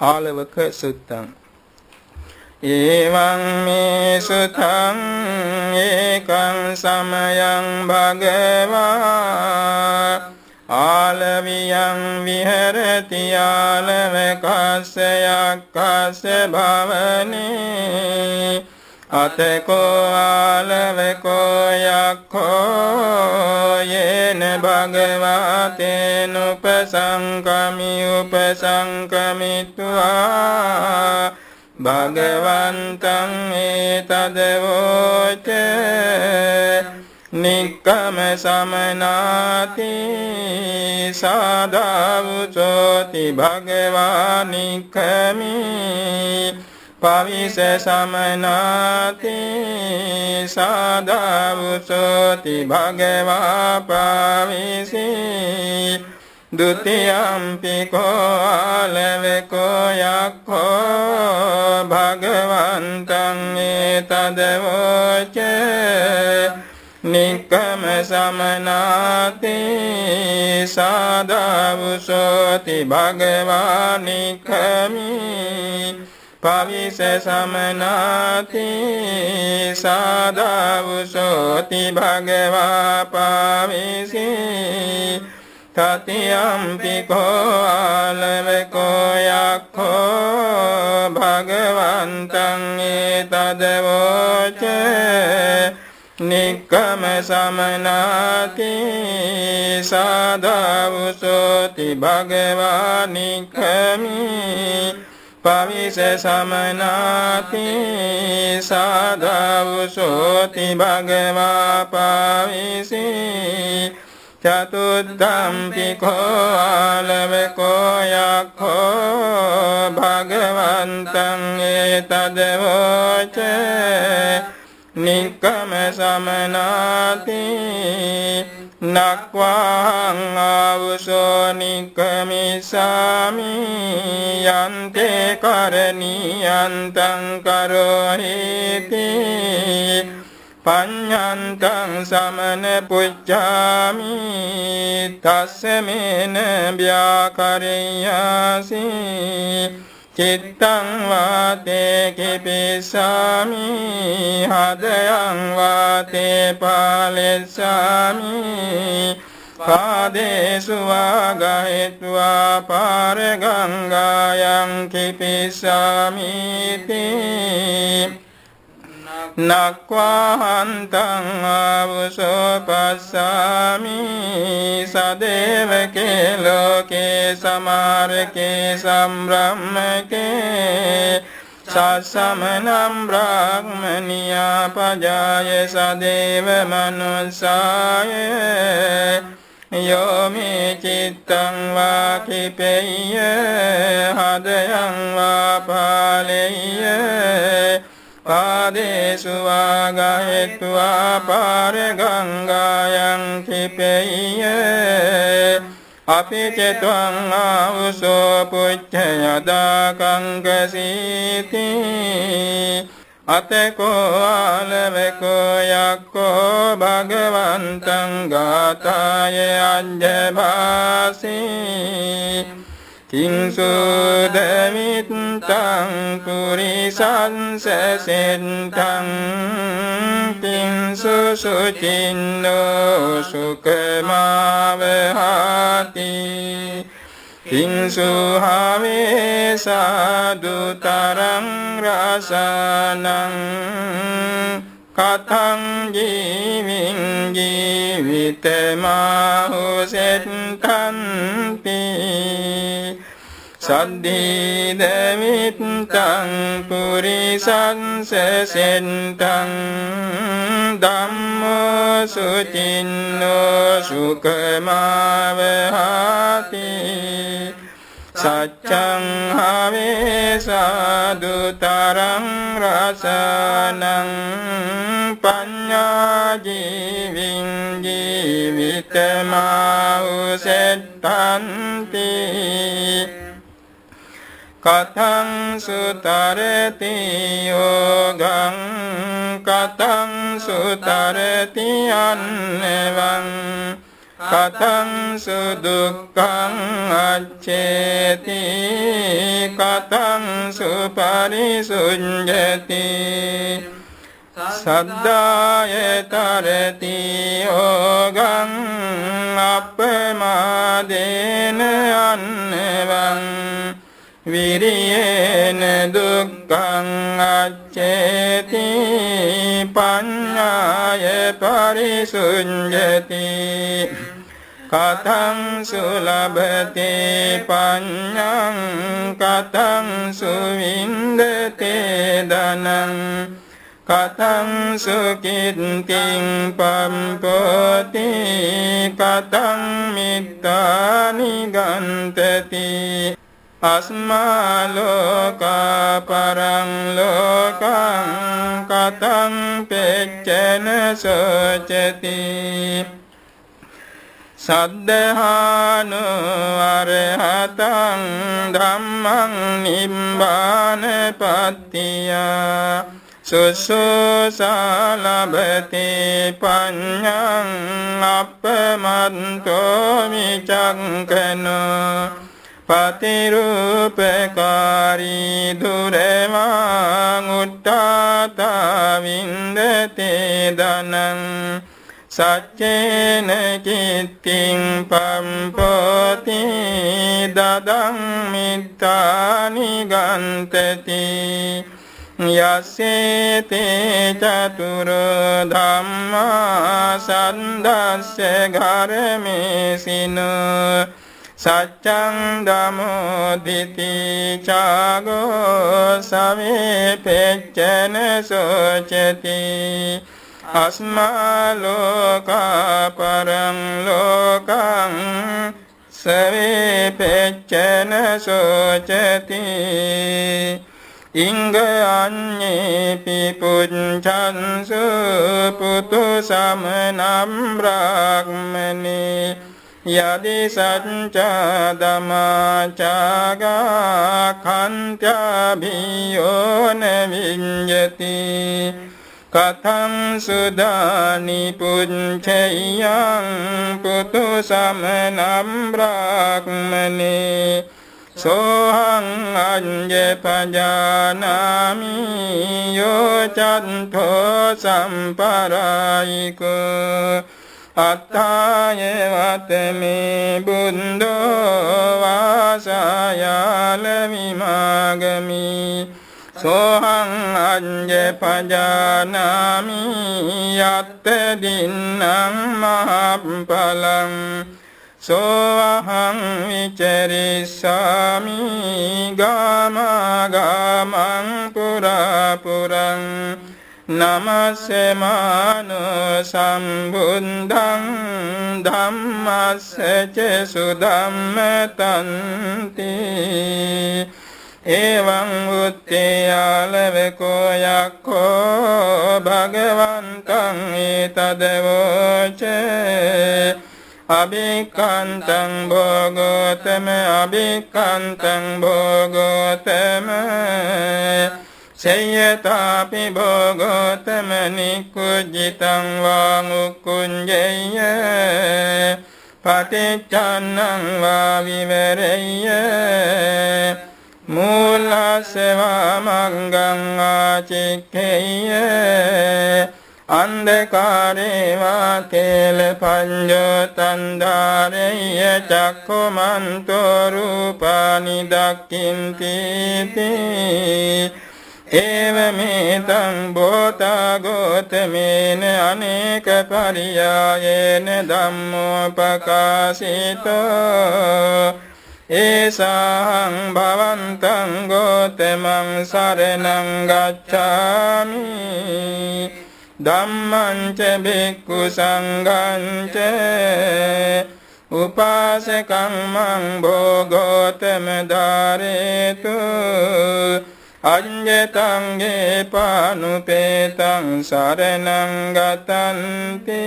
ආලවක සුත්තං. එවං මේ සුතං ඒකං සමයං භගවා. ආලවියං විහෙරති ආලවකස්සයක් කස්ස භවනේ. අතකෝ ආලවකෝ යක්ඛෝ යේන භගවතේන උපසංකමි උපසංකමිත්වා භගවන්තං ඒතදවෝච නික්කම සමනාති සාදාවුචෝති භගවා නික්කමී පවිස සමනාති සාදාවුසෝති භගවා පවිසි ဒုတိယံ පිකෝ ආලවකෝ යක්ඛෝ භගවන්තං ඒතදවෝච නික්කම සමනාති සාදාවුසෝති භගවා නික්කමී පවිස සමනාති සාදාවුසෝති භගවා පවිසි තතියම්පි කෝ ආලවකෝ යක්ඛෝ භගවන්තං ඒතදවෝච නික්කම සමනාති සාදාවුසෝති භගවා නික්කමී පවිස සමනාති සාධාවුසෝති භගවා පවිසි චතුද්දම්පි කෝ ආලවකෝ යක්ඛෝ භගවන්තං ඒතදවෝච නික්කම සමනාති නක්වාං ආවසෝ නික්කමිසාමි යන්තේ කරණීයන්තං කරෝහිති පඤ්ඤන්තං සමන පුච්ඡාමි තස්සමේන ව්‍යාකරියාසි චිත්තං වාතේ කිපිසාමි හදයං වාතේ පාලෙස්සාමි. පාදේසු වාගහෙත්වා පාර ගංගායන් කිපිසාමි තී. නක්වාහන්තං ආවසෝ පස්සාමි සදේවකේ ලෝකේ සමාරකේ සම්බ්‍රහ්මකේ සසමනම් බ්‍රාහ්මනියා පජාය සදේව මනුස්සාය යෝමේ චිත්තං වා කිපෙය්‍ය හදයං වා පාලෙය්‍ය පාදේසු වාගහෙත්වා පාර ගංගායන් කිපෙය්‍ය. අපි චෙත්වං ආවුසෝ පුච්ච යදා කංගසීති අතකෝ ආලවකෝ යක්කෝ භගවන්තං ගාතාය අඤ්ඤභාසී කිංසුදමිත්තං පුරිසංසසෙන්තං කිංසුසුචින්නෝ සුකමාවහති කිංසුහාවේ සාදුතරං රසනං කතං ජීවින් ජීවිතමාහුසෙත්තන්ති සද්ධීද මිත්තං පුරිසංසසෙන්තං ධම්මෝ සුචින්නෝ සුඛමාවහති සච්ඡං හවේ සාදුතරං රසනං පඤ්ඤා ජීවින් ජීවිතමා උසෙත්තන්ති කතං සුතරති යෝගං කතං සුතරති අන්නවං කතං සුදුක්ඛං අච්ඡේති කතං සුපරිසුඤ්ජති සද්දාය තරති යෝගං අප්පමාදේන අන්නවං විරියේන දුක්ඛං අච්චේති පඤ්ඤාය පරිසුඤ්ජති කතං සුලභති පඤ්ඤං කතං සුවින්දතේ දනං කතං සුකින්තිං පම්පති කතං මිත්තානි ගන්තති අස්මාලෝකා පරං ලෝකං කතං පෙච්චන සෝචති සද්ධාන අරහතං ධම්මං නිබ්බාන පත්තියා සුසුසලබති පඤ්ඤං අප්පමන්තෝ මිචංකනෝ පතිරූපකාරී දුරවාං උට්ටාතා වින්දතේ දනං සච්චේන කිත්තිං පම්පෝති දදං මිත්තානි ගන්තති යස්සේතේ චතුර ධම්මා සන්දස්ස ගරමේසිනෝ සච්ඡං ධම්මෝදිති චාගෝ සමේ පෙච්චන සෝචති අස්මා ලෝකා පරං ලෝකං සවේ පෙච්චන සෝචති ඉංග අඤ්ඤේ පිපුච්ඡන්සු පුතු සමනම් බ්‍රාහ්මනේ යදි සච්චා දමාචාගා කන්ත්‍යාභියෝන විඤ්ඤති කතං සුදානි පුච්ඡයං පුතු සමනම් බ්‍රාහ්මනේ සෝහං අඤ්ඤ පජානාමි යෝ චන්තෝ සම්පරායිකෝ අත්තාය වතමේ බුද්ධෝ වාසයාල විමාගමි. සෝහං අඤ්ඤ පජානාමි යත්ත දින්නම් මහප්පලං. සෝහං විචරිස්සාමි ගාමගාමං පුරා පුරං නමස්සමාන සම්බුද්ධං ධම්මස්සච සුධම්මතන්ති එවං උත්තේයාලවකෝ යක්ඛෝ භගවන්තං ඒතදවෝච අභික්ඛන්තං භෝගෝතම අභික්ඛන්තං භෝගෝතම සේයතාපි භෝගෝතම නිකුජිතං වාං උක්කුංජය පටිච්චන්නං වා විවරෙය්‍ය මූලසවා මංගං ආචික්ඛේය අන්ධකාරේ වා තේල පඤ්ඤෝ තන්දාරේය චක්ඛමන්තෝ රූපානි දක්ඛින්ති තී ඒවමේතං බෝතා ගෝතමේන අනේක පරියායේන ධම්මෝපකාශිතෝ. ඒසං භවන්තං ගෝතමං සරණං ගච්ඡාමි. ධම්මං ච භික්ඛු සංඝං ච උපාසකං මං භෝගෝතම ධාරේතු. අඤ්ඤතංගේ පානුපේතං සරණං ගතන්ති।